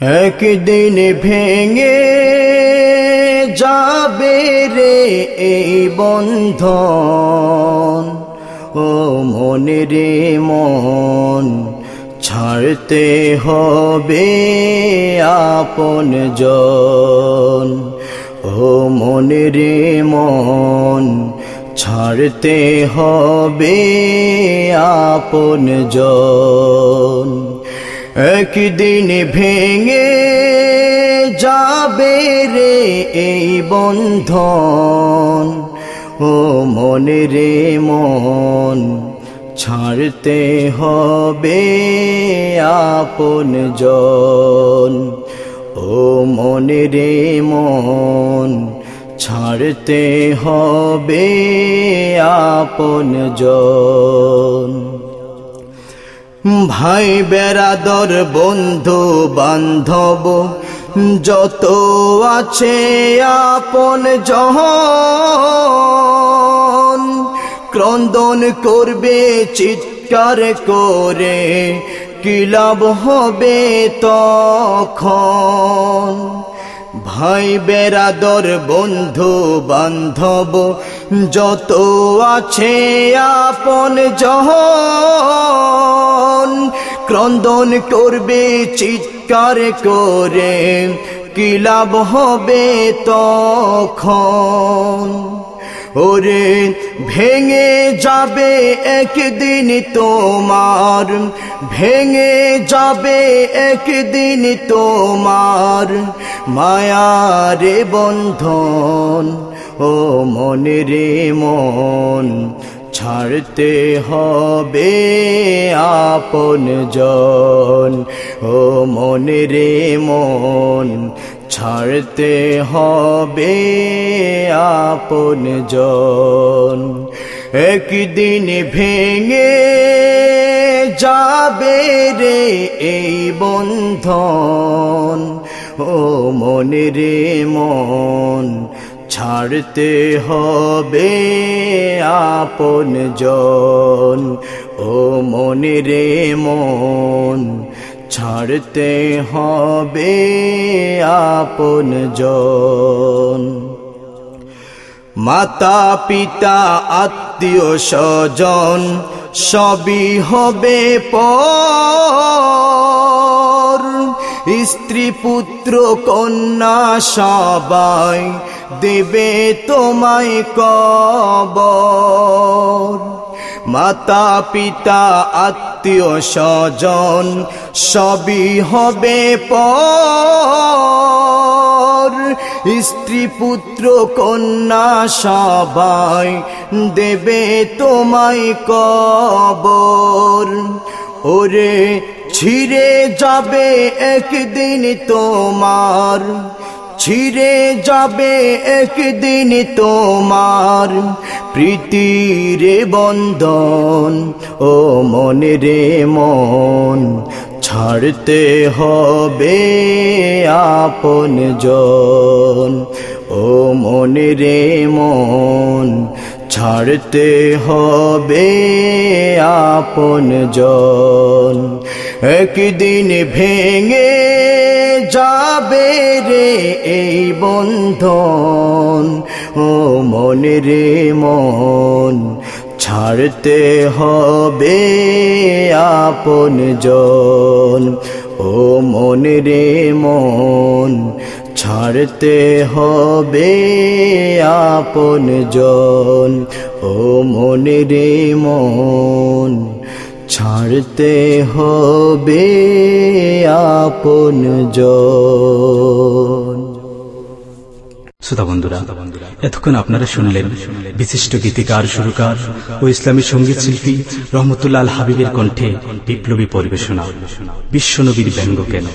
একদিন ভেঙে যাবে রে এই বন্ধন ও মনে রে মন ছাড়তে হবে আপন জন ও মনে রে মন ছাড়তে হবে আপন জন একদিন ভেঙে যাবে রে এই বন্ধন। ও মনে রে মন, ছাড়তে হবে আপন জন। ও মনে রে মন, ছাড়তে হবে আপন জন। ভাই বেড়াদর বন্ধু বান্ধব, যত আছে আপন জহন ক্রন্দন করবে, চিৎকার করে, কি লাভ হবে তখন? ভাই বেড়াদর বন্ধু বান্ধব, যত আছে আপন জহন ক্রন্দন করবে, চিৎকার করে, কি লাভ হবে তখন? ওরে, ভেঙে যাবে একদিন তোমার, ভেঙে যাবে একদিন তোমার মায়ারে বন্ধন, ও মনে রে মন। ছাড়তে হবে আপন জন। ও মনে রে মন, ছাড়তে হবে আপন জন। একদিন ভেঙে যাবে রে এই বন্ধন। ও মনে রে মন ছাড়তে হবে আপন জন। ও মনে রে মন, ছাড়তে হবে আপন জন। মাতা পিতা আত্মীয় স্বজন সবই হবে পর স্ত্রী পুত্র কন্যা সবাই দেবে তোমায় কবর। মাতা, পিতা, আত্মীয় স্বজন, সবই হবে পর। স্ত্রী পুত্র কন্যা সবাই দেবে তোমায় কবর। ওরে ছিঁড়ে যাবে একদিন তোমার, ছিঁড়ে যাবে একদিন তোমার। প্রীতিরে বন্ধন, ও মনে রে মন, ছাড়তে হবে আপন জন ও মনে রে মন ছাড়তে হবে আপন জন। একদিন ভেঙে যাবে রে এই বন্ধন। ও মনে রে মন, ছাড়তে হবে আপন জন। ও মনে রে মন ছাড়তে হবে আপন জন। ও মনে রে মন, ছাড়তে হবে আপন জন। শ্রোতা বন্ধুরা, এতক্ষণ আপনারা শুনলেন বিশিষ্ট গীতিকার, সুরকার ও ইসলামী সংগীত শিল্পী রহমতুল্লাহ হাবিবের কণ্ঠে বিপ্লবী পরিবেশনা। বিশ্বনবীর ব্যঙ্গ কেন?